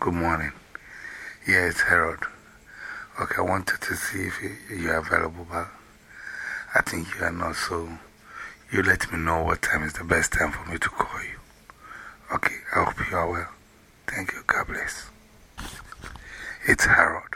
good morning. Yeah, it's Harold. Okay, I wanted to see if you are available, but I think you are not, so you let me know what time is the best time for me to call you. Okay, I hope you are well. Thank you. God bless. It's Harold.